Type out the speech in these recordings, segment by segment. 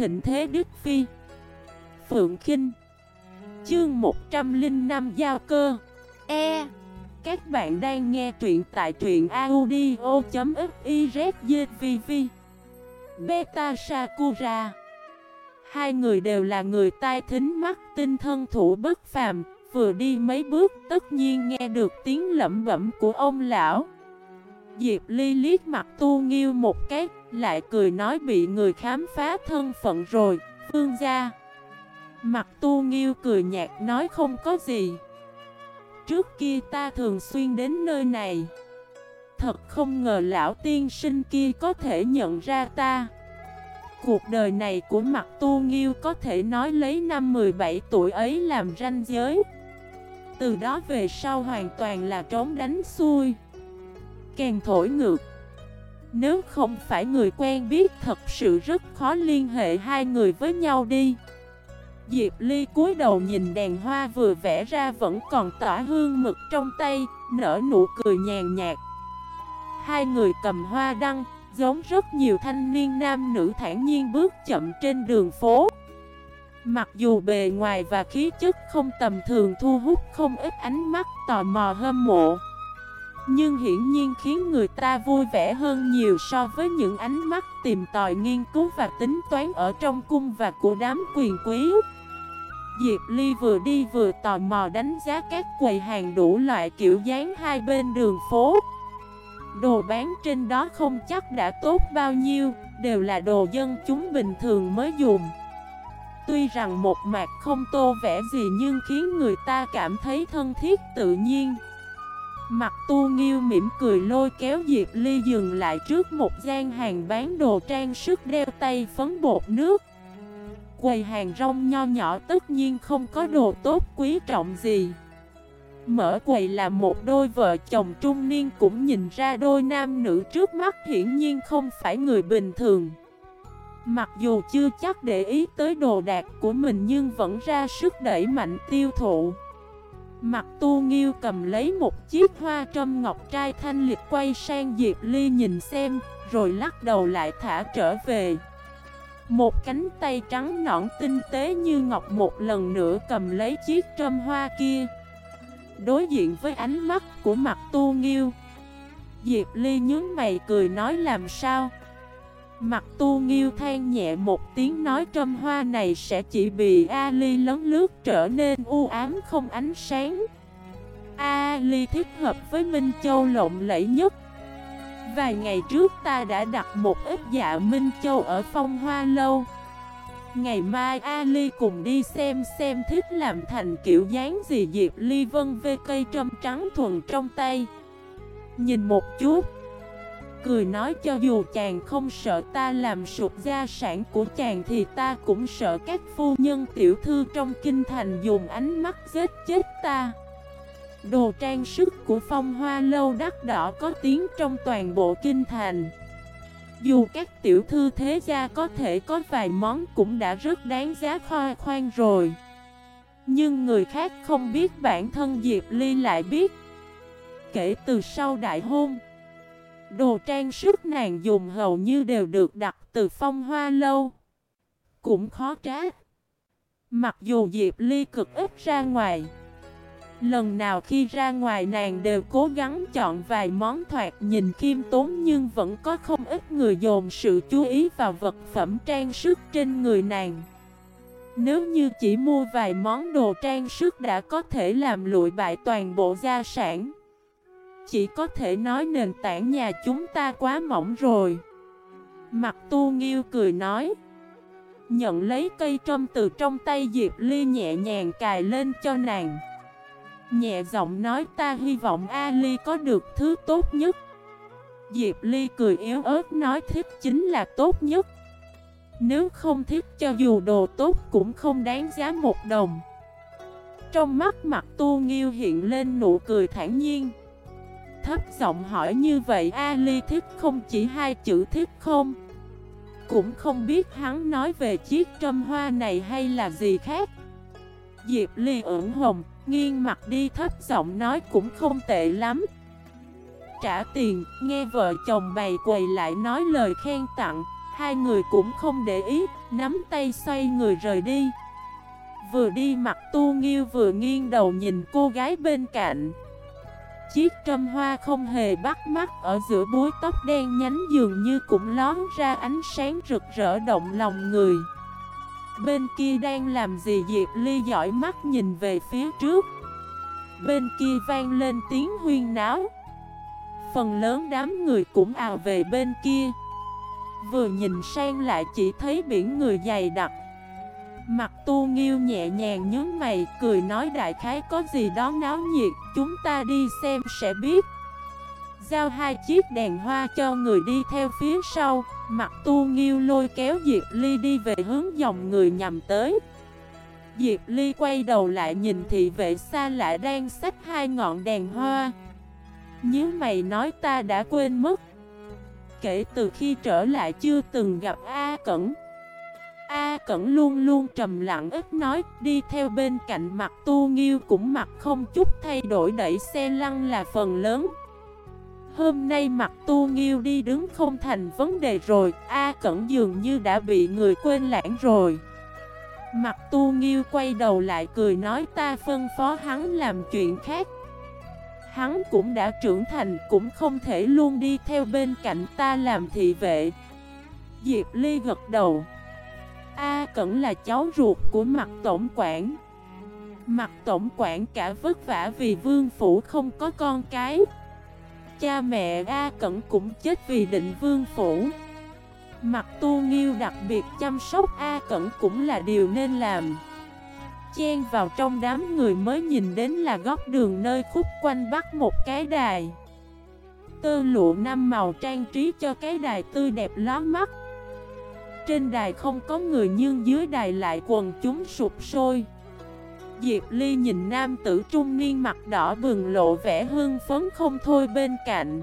thịnh thế Đức Phi. Phượng Kinh. Chương 105 Giao cơ. E. Các bạn đang nghe truyện tại truyện audio.xyzvv Beta Sakura. Hai người đều là người tai thính mắt tinh thân thủ bất phàm, Vừa đi mấy bước tất nhiên nghe được tiếng lẩm bẩm của ông lão. Diệp Ly liếc mặt tu nghiêu một cái lại cười nói bị người khám phá thân phận rồi, Phương gia. Mặt tu nghiêu cười nhạt nói không có gì. Trước kia ta thường xuyên đến nơi này. Thật không ngờ lão tiên sinh kia có thể nhận ra ta. Cuộc đời này của mặt tu nghiêu có thể nói lấy năm 17 tuổi ấy làm ranh giới. Từ đó về sau hoàn toàn là trốn đánh xuôi. Càng thổi ngược nếu không phải người quen biết thật sự rất khó liên hệ hai người với nhau đi Diệp Ly cúi đầu nhìn đèn hoa vừa vẽ ra vẫn còn tỏa hương mực trong tay, nở nụ cười nhàn nhạt. Hai người cầm hoa đăng, giống rất nhiều thanh niên nam nữ thản nhiên bước chậm trên đường phố. Mặc dù bề ngoài và khí chất không tầm thường thu hút không ít ánh mắt tò mò hâm mộ nhưng hiển nhiên khiến người ta vui vẻ hơn nhiều so với những ánh mắt tìm tòi nghiên cứu và tính toán ở trong cung và của đám quyền quý. Diệp Ly vừa đi vừa tò mò đánh giá các quầy hàng đủ loại kiểu dáng hai bên đường phố. Đồ bán trên đó không chắc đã tốt bao nhiêu, Đều là đồ dân chúng bình thường mới dùng. Tuy rằng một mặt không tô vẽ gì nhưng khiến người ta cảm thấy thân thiết tự nhiên. Mặt tu nghiêu mỉm cười lôi kéo Diệp Ly dừng lại trước một gian hàng bán đồ trang sức đeo tay phấn bột nước. Quầy hàng rong nho nhỏ tất nhiên không có đồ tốt quý trọng gì. Mở quầy là một đôi vợ chồng trung niên cũng nhìn ra đôi nam nữ trước mắt hiển nhiên không phải người bình thường. Mặc dù chưa chắc để ý tới đồ đạc của mình nhưng vẫn ra sức đẩy mạnh tiêu thụ. Mặt tu nghiêu cầm lấy một chiếc hoa trâm ngọc trai thanh lịch quay sang Diệp Ly nhìn xem, Rồi lắc đầu lại thả trở về. Một cánh tay trắng nõn tinh tế như ngọc một lần nữa cầm lấy chiếc trâm hoa kia. Đối diện với ánh mắt của mặt tu nghiêu, Diệp Ly nhướng mày cười nói làm sao? Mặt tu nghiêu than nhẹ một tiếng nói trâm hoa này sẽ chỉ bị ali lấn lướt trở nên u ám không ánh sáng. Ali thích hợp với Minh Châu lộng lẫy nhất. Vài ngày trước ta đã đặt một ít dạ Minh Châu ở phong hoa lâu. Ngày mai Ali cùng đi xem xem thích làm thành kiểu dáng gì Diệp Ly Vân về cây trâm trắng thuần trong tay. Nhìn một chút Cười nói cho dù chàng không sợ ta làm sụp gia sản của chàng Thì ta cũng sợ các phu nhân tiểu thư trong kinh thành dùng ánh mắt giết chết ta. Đồ trang sức của phong hoa lâu đắt đỏ có tiếng trong toàn bộ kinh thành. Dù các tiểu thư thế gia có thể có vài món cũng đã rất đáng giá khoa khoan rồi. Nhưng người khác không biết bản thân Diệp Ly lại biết. Kể từ sau đại hôn Đồ trang sức nàng dùng hầu như đều được đặt từ phong hoa lâu Cũng khó trách Mặc dù Diệp Ly cực ít ra ngoài, Lần nào khi ra ngoài nàng đều cố gắng chọn vài món thoạt nhìn khiêm tốn nhưng vẫn có không ít người dồn sự chú ý vào vật phẩm trang sức trên người nàng. Nếu như chỉ mua vài món đồ trang sức đã có thể làm lụi bại toàn bộ gia sản. Chỉ có thể nói nền tảng nhà chúng ta quá mỏng rồi. Mặt tu nghiêu cười nói. Nhận lấy cây trâm từ trong tay Diệp Ly nhẹ nhàng cài lên cho nàng. Nhẹ giọng nói, ta hy vọng Ali có được thứ tốt nhất Diệp Ly cười yếu ớt nói, thích chính là tốt nhất Nếu không thích cho dù đồ tốt cũng không đáng giá một đồng Trong mắt mặt tu nghiêu hiện lên nụ cười thản nhiên Thấp giọng hỏi như vậy Ali thích không chỉ hai chữ thích không? Cũng không biết hắn nói về chiếc trâm hoa này hay là gì khác. Diệp Ly ửng hồng Nghiêng mặt đi thấp giọng nói cũng không tệ lắm. Trả tiền, nghe vợ chồng bày quầy lại nói lời khen tặng Hai người cũng không để ý, nắm tay xoay người rời đi. Vừa đi mặt tu nghiêu vừa nghiêng đầu nhìn cô gái bên cạnh. Chiếc trâm hoa không hề bắt mắt ở giữa búi tóc đen nhánh dường như cũng lón ra ánh sáng rực rỡ động lòng người. Bên kia đang làm gì Diệp Ly dõi mắt nhìn về phía trước. Bên kia vang lên tiếng huyên náo. Phần lớn đám người cũng ào về bên kia. Vừa nhìn sang lại chỉ thấy biển người dày đặc. Mặt tu nghiêu nhẹ nhàng nhớ mày, Cười nói, đại khái có gì đó náo nhiệt, Chúng ta đi xem sẽ biết. Giao hai chiếc đèn hoa cho người đi theo phía sau. Mặt tu nghiêu lôi kéo Diệp Ly đi về hướng dòng người nhằm tới. Diệp Ly quay đầu lại nhìn thị vệ xa lạ đang xách hai ngọn đèn hoa. Nhớ mày nói ta đã quên mất. Kể từ khi trở lại chưa từng gặp A Cẩn. A Cẩn luôn luôn trầm lặng ít nói, Đi theo bên cạnh mặt tu nghiêu cũng mặt không chút thay đổi đẩy xe lăn là phần lớn. Hôm nay mặt tu nghiêu đi đứng không thành vấn đề rồi, A Cẩn dường như đã bị người quên lãng rồi. Mặt tu nghiêu quay đầu lại cười nói, ta phân phó hắn làm chuyện khác. Hắn cũng đã trưởng thành, cũng không thể luôn đi theo bên cạnh ta làm thị vệ. Diệp Ly gật đầu. A Cẩn là cháu ruột của mặt tổng quản. Mặt tổng quản cả vất vả vì vương phủ không có con cái. Cha mẹ A Cẩn cũng chết vì định vương phủ. Mặt tu nghiêu đặc biệt chăm sóc A Cẩn cũng là điều nên làm. Chen vào trong đám người mới nhìn đến là góc đường nơi khúc quanh bắt một cái đài. Tơ lụa năm màu trang trí cho cái đài tươi đẹp lóa mắt. Trên đài không có người nhưng dưới đài lại quần chúng sụp sôi. Diệp Ly nhìn nam tử trung niên mặt đỏ bừng lộ vẻ hương phấn không thôi bên cạnh.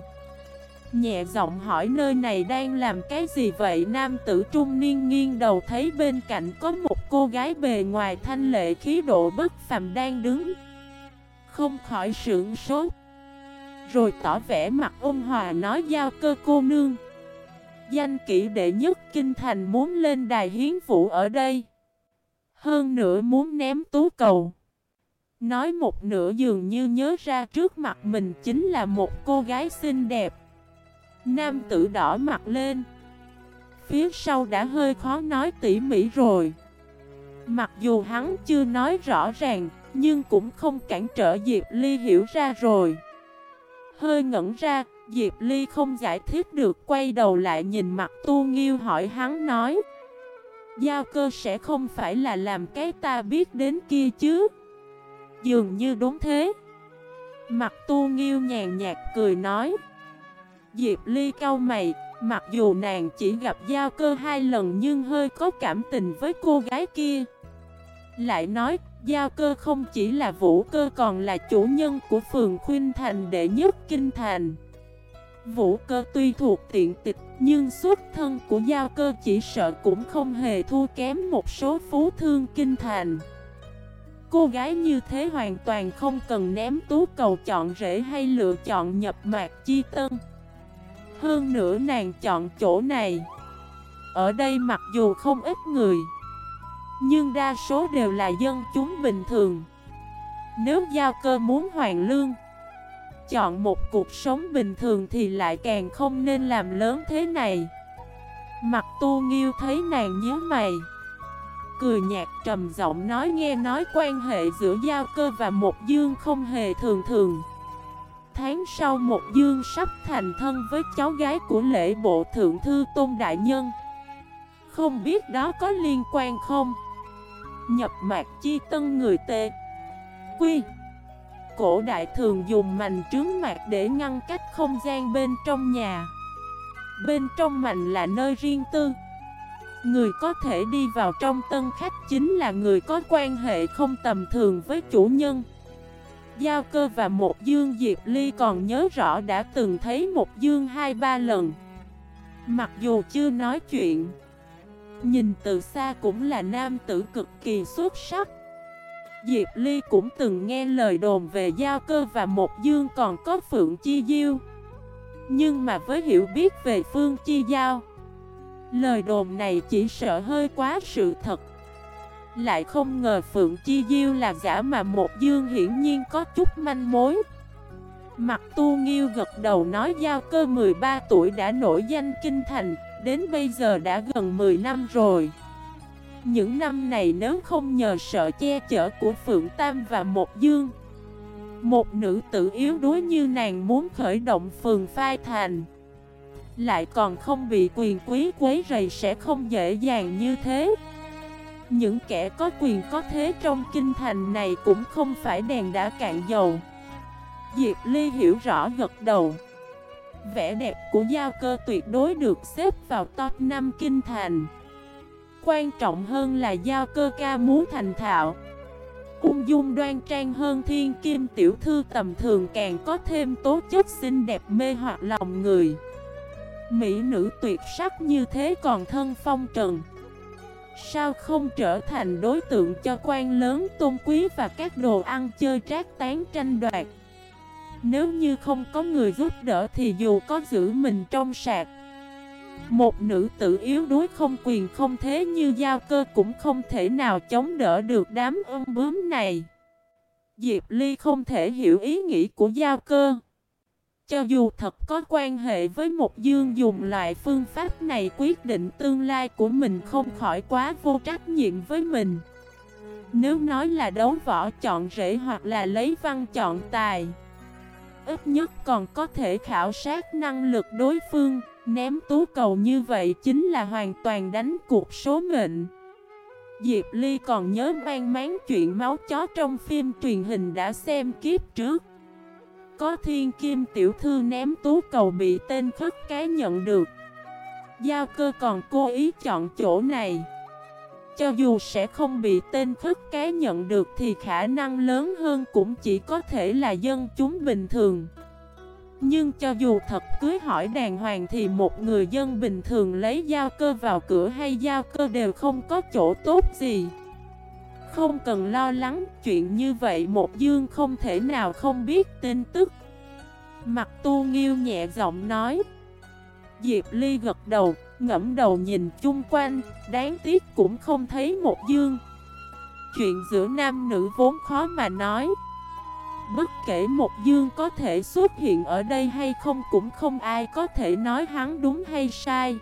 Nhẹ giọng hỏi nơi này đang làm cái gì vậy? Nam tử trung niên nghiêng đầu thấy bên cạnh có một cô gái bề ngoài thanh lệ, khí độ bất phàm đang đứng. Không khỏi sưởng sốt. Rồi tỏ vẻ mặt ôn hòa nói, giao cơ cô nương. Danh kỹ đệ nhất kinh thành muốn lên đài hiến vũ ở đây. Hơn nữa muốn ném tú cầu. Nói một nửa dường như nhớ ra trước mặt mình chính là một cô gái xinh đẹp. Nam tử đỏ mặt lên. Phía sau đã hơi khó nói tỉ mỉ rồi. Mặc dù hắn chưa nói rõ ràng, Nhưng cũng không cản trở Diệp Ly hiểu ra rồi. Hơi ngẩn ra Diệp Ly không giải thích được Quay đầu lại nhìn mặt tu nghiêu hỏi hắn nói Giao cơ sẽ không phải là làm cái ta biết đến kia chứ Dường như đúng thế Mặt tu nghiêu nhàn nhạt cười nói Diệp Ly cau mày, mặc dù nàng chỉ gặp giao cơ hai lần nhưng hơi có cảm tình với cô gái kia. Lại nói, giao cơ không chỉ là vũ cơ còn là chủ nhân của phường Khuyên Thành đệ nhất Kinh Thành. Vũ cơ tuy thuộc tiện tịch, nhưng xuất thân của giao cơ chỉ sợ cũng không hề thua kém một số phú thương Kinh Thành. Cô gái như thế hoàn toàn không cần ném tú cầu chọn rễ hay lựa chọn nhập mạc chi tân. Hơn nữa nàng chọn chỗ này Ở đây mặc dù không ít người, Nhưng đa số đều là dân chúng bình thường Nếu giao cơ muốn hoàn lương Chọn một cuộc sống bình thường thì lại càng không nên làm lớn thế này. Mặt tu nghiêu thấy nàng nhớ mày. Cười nhạt trầm giọng nói nghe nói quan hệ giữa giao cơ và một dương không hề thường thường. Tháng sau một dương sắp thành thân với cháu gái của lễ bộ thượng thư Tôn Đại Nhân. Không biết đó có liên quan không? Nhập mạc chi tân người tê. Quy. Cổ đại thường dùng mành trướng mạc để ngăn cách không gian bên trong nhà. Bên trong mành là nơi riêng tư. Người có thể đi vào trong tân khách chính là người có quan hệ không tầm thường với chủ nhân. Giao cơ và một dương Diệp Ly còn nhớ rõ đã từng thấy một dương hai ba lần. Mặc dù chưa nói chuyện, Nhìn từ xa cũng là nam tử cực kỳ xuất sắc. Diệp Ly cũng từng nghe lời đồn về Giao cơ và một dương còn có Phượng Chi Diêu. Nhưng mà với hiểu biết về Phương Chi Giao, Lời đồn này chỉ sợ hơi quá sự thật. Lại không ngờ Phượng Chi Diêu là giả mà một dương hiển nhiên có chút manh mối. Mặt tu nghiêu gật đầu nói giao cơ 13 tuổi đã nổi danh kinh thành, Đến bây giờ đã gần 10 năm rồi. Những năm này nếu không nhờ sợ che chở của Phượng Tam và một dương, Một nữ tử yếu đuối như nàng muốn khởi động phường phai thành, Lại còn không bị quyền quý quấy rầy sẽ không dễ dàng như thế. Những kẻ có quyền có thế trong kinh thành này cũng không phải đèn đã cạn dầu. Diệp Ly hiểu rõ gật đầu. Vẻ đẹp của giao cơ tuyệt đối được xếp vào top 5 kinh thành. Quan trọng hơn là giao cơ ca muốn thành thạo. Ung dung đoan trang hơn thiên kim tiểu thư tầm thường càng có thêm tố chất xinh đẹp mê hoặc lòng người. Mỹ nữ tuyệt sắc như thế còn thân phong trần. Sao không trở thành đối tượng cho quan lớn tôn quý và các đồ ăn chơi trác tán tranh đoạt? Nếu như không có người giúp đỡ thì dù có giữ mình trong sạc một nữ tử yếu đuối không quyền không thế như giao cơ cũng không thể nào chống đỡ được đám ôm bướm này. Diệp Ly không thể hiểu ý nghĩ của giao cơ. Cho dù thật có quan hệ với một dương dùng loại phương pháp này quyết định tương lai của mình không khỏi quá vô trách nhiệm với mình. Nếu nói là đấu võ chọn rễ hoặc là lấy văn chọn tài ít nhất còn có thể khảo sát năng lực đối phương, ném tú cầu như vậy chính là hoàn toàn đánh cuộc số mệnh. Diệp Ly còn nhớ mang máng chuyện máu chó trong phim truyền hình đã xem kiếp trước. Có thiên kim tiểu thư ném tú cầu bị tên khất cái nhận được. Giao cơ còn cố ý chọn chỗ này. Cho dù sẽ không bị tên khất cái nhận được thì khả năng lớn hơn cũng chỉ có thể là dân chúng bình thường. Nhưng cho dù thật cưới hỏi đàng hoàng thì một người dân bình thường lấy giao cơ vào cửa hay giao cơ đều không có chỗ tốt gì. Không cần lo lắng, chuyện như vậy một dương không thể nào không biết tin tức. Mặt tu nghiêu nhẹ giọng nói. Diệp Ly gật đầu, ngẫm đầu nhìn chung quanh, đáng tiếc cũng không thấy một dương. Chuyện giữa nam nữ vốn khó mà nói. Bất kể một dương có thể xuất hiện ở đây hay không cũng không ai có thể nói hắn đúng hay sai.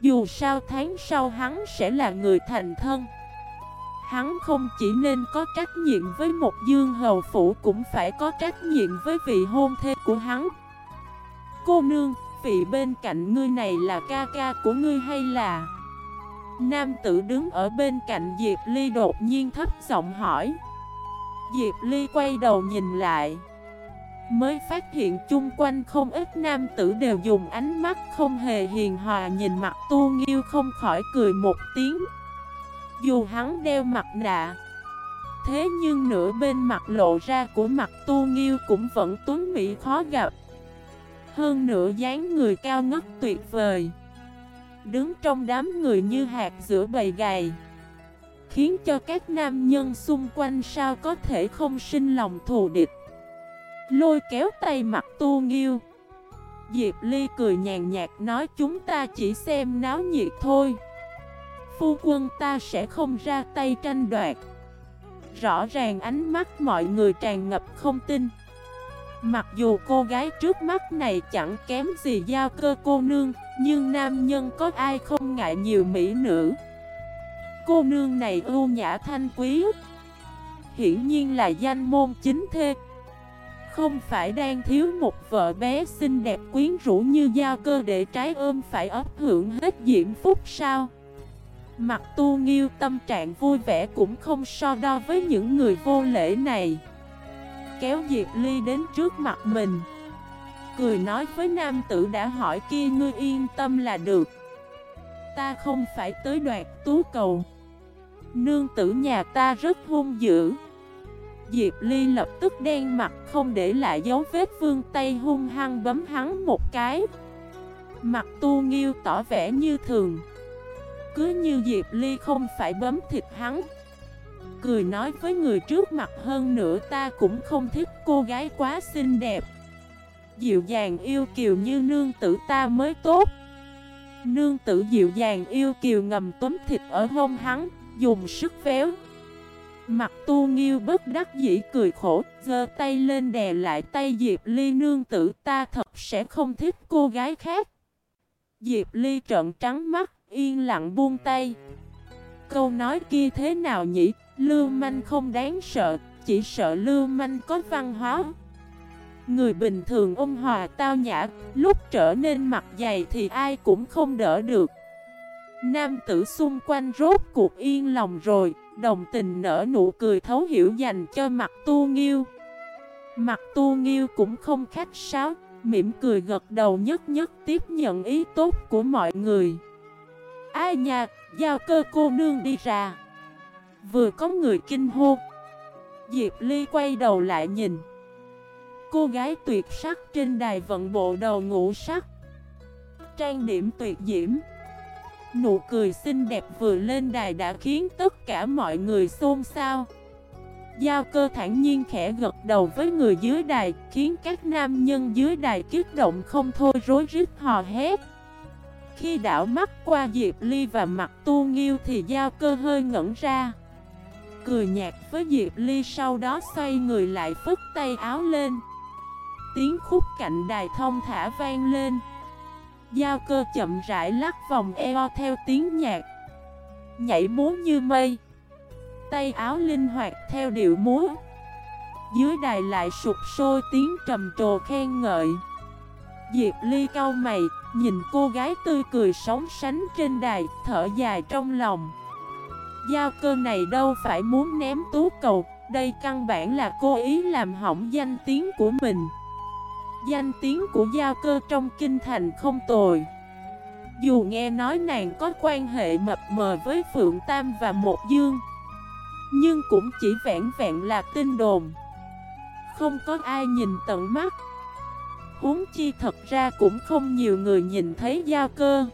Dù sao tháng sau hắn sẽ là người thành thân. Hắn không chỉ nên có trách nhiệm với một dương hầu phủ cũng phải có trách nhiệm với vị hôn thê của hắn. Cô nương, vị bên cạnh ngươi này là ca ca của ngươi hay là... Nam tử đứng ở bên cạnh Diệp Ly đột nhiên thấp giọng hỏi. Diệp Ly quay đầu nhìn lại. Mới phát hiện chung quanh không ít nam tử đều dùng ánh mắt không hề hiền hòa nhìn mặt tu nghiêu không khỏi cười một tiếng. Dù hắn đeo mặt nạ, Thế nhưng nửa bên mặt lộ ra của mặt tu nghiêu cũng vẫn tuấn mỹ khó gặp. Hơn nửa dáng người cao ngất tuyệt vời. Đứng trong đám người như hạt giữa bầy gầy. Khiến cho các nam nhân xung quanh sao có thể không sinh lòng thù địch. Lôi kéo tay mặt tu nghiêu. Diệp Ly cười nhàn nhạt nói chúng ta chỉ xem náo nhiệt thôi. Phu quân ta sẽ không ra tay tranh đoạt. Rõ ràng ánh mắt mọi người tràn ngập không tin. Mặc dù cô gái trước mắt này chẳng kém gì giao cơ cô nương, Nhưng nam nhân có ai không ngại nhiều mỹ nữ. Cô nương này ưu nhã thanh quý. Hiển nhiên là danh môn chính thê. Không phải đang thiếu một vợ bé xinh đẹp quyến rũ như giao cơ để trái ôm phải ấp hưởng hết diễm phúc sao? Mặt tu nghiêu tâm trạng vui vẻ cũng không so đo với những người vô lễ này. Kéo Diệp Ly đến trước mặt mình. Cười nói với nam tử đã hỏi kia ngươi yên tâm là được. Ta không phải tới đoạt tú cầu. Nương tử nhà ta rất hung dữ. Diệp Ly lập tức đen mặt không để lại dấu vết vương tay hung hăng bấm hắn một cái. Mặt tu nghiêu tỏ vẻ như thường. Cứ như Diệp Ly không phải bấm thịt hắn. Cười nói với người trước mặt hơn nữa ta cũng không thích cô gái quá xinh đẹp. Dịu dàng yêu kiều như nương tử ta mới tốt. Nương tử dịu dàng yêu kiều ngầm túm thịt ở hông hắn, dùng sức véo. Mặt tu nghiêu bất đắc dĩ cười khổ, giơ tay lên đè lại tay Diệp Ly nương tử ta thật sẽ không thích cô gái khác. Diệp Ly trợn trắng mắt, yên lặng buông tay. Câu nói kia thế nào nhỉ, lưu manh không đáng sợ, chỉ sợ lưu manh có văn hóa. Người bình thường ôn hòa tao nhã, lúc trở nên mặt dày thì ai cũng không đỡ được. Nam tử xung quanh rốt cuộc yên lòng rồi, đồng tình nở nụ cười thấu hiểu dành cho mặt tu nghiêu. Mặt tu nghiêu cũng không khách sáo, mỉm cười gật đầu nhất nhất tiếp nhận ý tốt của mọi người. Ai nha, giao cơ cô nương đi ra. Vừa có người kinh hô. Diệp Ly quay đầu lại nhìn. Cô gái tuyệt sắc trên đài vận bộ đầu ngũ sắc. Trang điểm tuyệt diễm. Nụ cười xinh đẹp vừa lên đài đã khiến tất cả mọi người xôn xao. Giao cơ thản nhiên khẽ gật đầu với người dưới đài, Khiến các nam nhân dưới đài kích động không thôi rối rít hò hét. Khi đảo mắt qua Diệp Ly và mặt tu nghiêu thì giao cơ hơi ngẩn ra. Cười nhạt với Diệp Ly sau đó xoay người lại phức tay áo lên. Tiếng khúc cạnh đài thông thả vang lên. Giao cơ chậm rãi lắc vòng eo theo tiếng nhạc. Nhảy múa như mây. Tay áo linh hoạt theo điệu múa. Dưới đài lại sụp sôi tiếng trầm trồ khen ngợi. Diệp Ly cau mày, Nhìn cô gái tươi cười sóng sánh trên đài, Thở dài trong lòng. Giao cơ này đâu phải muốn ném tú cầu, Đây căn bản là cô ý làm hỏng danh tiếng của mình. Danh tiếng của giao cơ trong kinh thành không tồi. Dù nghe nói nàng có quan hệ mập mờ với Phượng Tam và Một Dương, Nhưng cũng chỉ vẹn vẹn là tin đồn. Không có ai nhìn tận mắt. Huống chi thật ra cũng không nhiều người nhìn thấy giao cơ.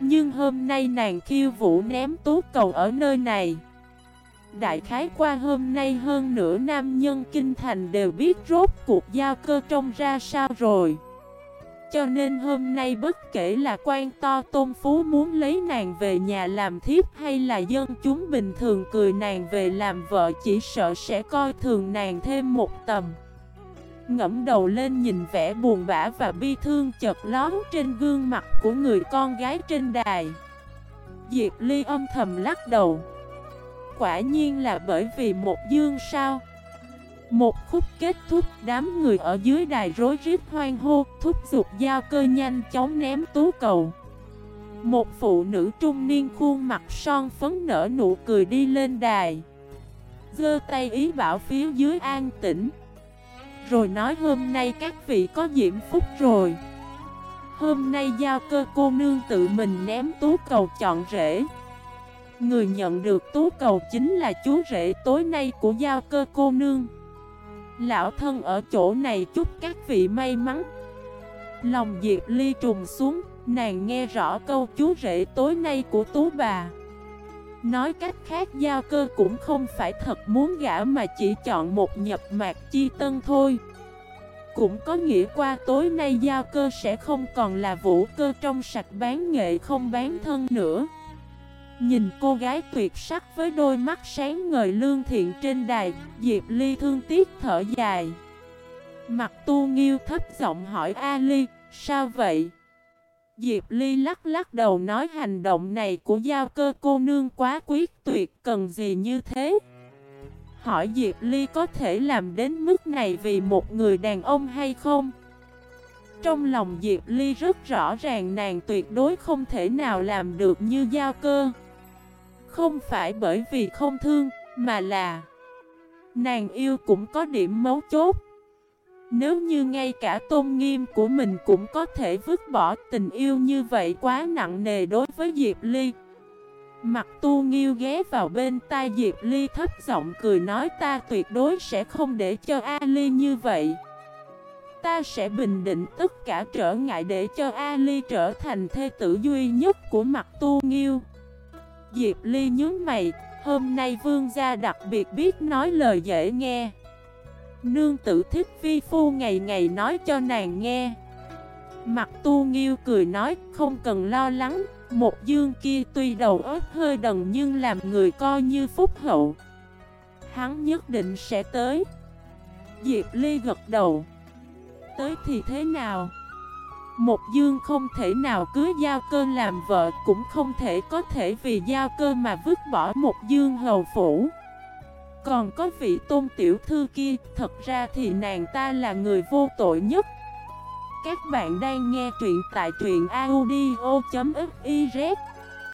Nhưng hôm nay nàng khiêu vũ ném tú cầu ở nơi này. Đại khái qua hôm nay hơn nửa nam nhân kinh thành đều biết rốt cuộc giao cơ trông ra sao rồi. Cho nên hôm nay bất kể là quan to tôn phú muốn lấy nàng về nhà làm thiếp hay là dân chúng bình thường cười nàng về làm vợ chỉ sợ sẽ coi thường nàng thêm một tầm. Ngẫm đầu lên nhìn vẻ buồn bã và bi thương chợt lón trên gương mặt của người con gái trên đài. Diệp Ly âm thầm lắc đầu. Quả nhiên là bởi vì một dương sao. Một khúc kết thúc, đám người ở dưới đài rối rít hoang hô, Thúc giục giao cơ nhanh chóng ném tú cầu. Một phụ nữ trung niên khuôn mặt son phấn nở nụ cười đi lên đài. Giơ tay ý bảo phía dưới an tĩnh. Rồi nói, hôm nay các vị có diễm phúc rồi. Hôm nay giao cơ cô nương tự mình ném tú cầu chọn rễ Người nhận được tú cầu chính là chú rể tối nay của giao cơ cô nương. Lão thân ở chỗ này chúc các vị may mắn. Lòng Diệp Ly trùng xuống, Nàng nghe rõ câu chú rể tối nay của tú bà. Nói cách khác giao cơ cũng không phải thật muốn gả mà chỉ chọn một nhập mạc chi tân thôi. Cũng có nghĩa qua tối nay giao cơ sẽ không còn là vũ cơ trong sạch bán nghệ không bán thân nữa. Nhìn cô gái tuyệt sắc với đôi mắt sáng ngời lương thiện trên đài, Diệp Ly thương tiếc thở dài. Mặt tu nghiêu thấp giọng hỏi A Ly, sao vậy? Diệp Ly lắc lắc đầu nói hành động này của giao cơ cô nương quá quyết tuyệt cần gì như thế? Hỏi Diệp Ly có thể làm đến mức này vì một người đàn ông hay không? Trong lòng Diệp Ly rất rõ ràng nàng tuyệt đối không thể nào làm được như giao cơ. Không phải bởi vì không thương, mà là Nàng yêu cũng có điểm mấu chốt. Nếu như ngay cả tôn nghiêm của mình cũng có thể vứt bỏ tình yêu như vậy quá nặng nề đối với Diệp Ly. Mặt tu nghiêu ghé vào bên tai Diệp Ly thấp giọng cười nói ta tuyệt đối sẽ không để cho A Ly như vậy. Ta sẽ bình định tất cả trở ngại để cho A Ly trở thành thê tử duy nhất của mặt tu nghiêu. Diệp Ly nhớ mày, hôm nay vương gia đặc biệt biết nói lời dễ nghe. Nương tử thích vi phu ngày ngày nói cho nàng nghe. Mặt tu nghiêu cười nói không cần lo lắng Một dương kia tuy đầu óc hơi đần nhưng làm người coi như phúc hậu Hắn nhất định sẽ tới Diệp Ly gật đầu Tới thì thế nào một dương không thể nào cưới giao cơ làm vợ, Cũng không thể có thể vì giao cơ mà vứt bỏ một dương hầu phủ. Còn có vị tôn tiểu thư kia, Thật ra thì nàng ta là người vô tội nhất. Các bạn đang nghe truyện tại truyện audio.fif